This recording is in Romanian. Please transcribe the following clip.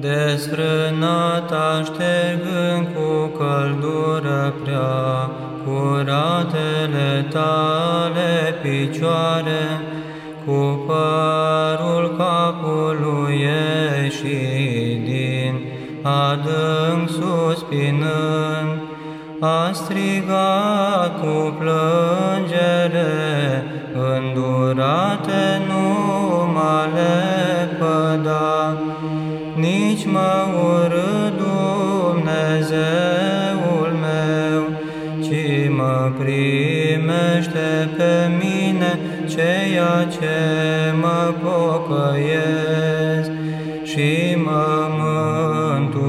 Desfrânat aștergând cu căldură prea curatele tale picioare, cu părul capului ieșit din adânc suspinând, a strigat cu plângere, îndurate nu mă lepăda, nici mă urâ Dumnezeul meu, ci mă primește pe mine ceea ce mă pocăiesc și mă mântuiește.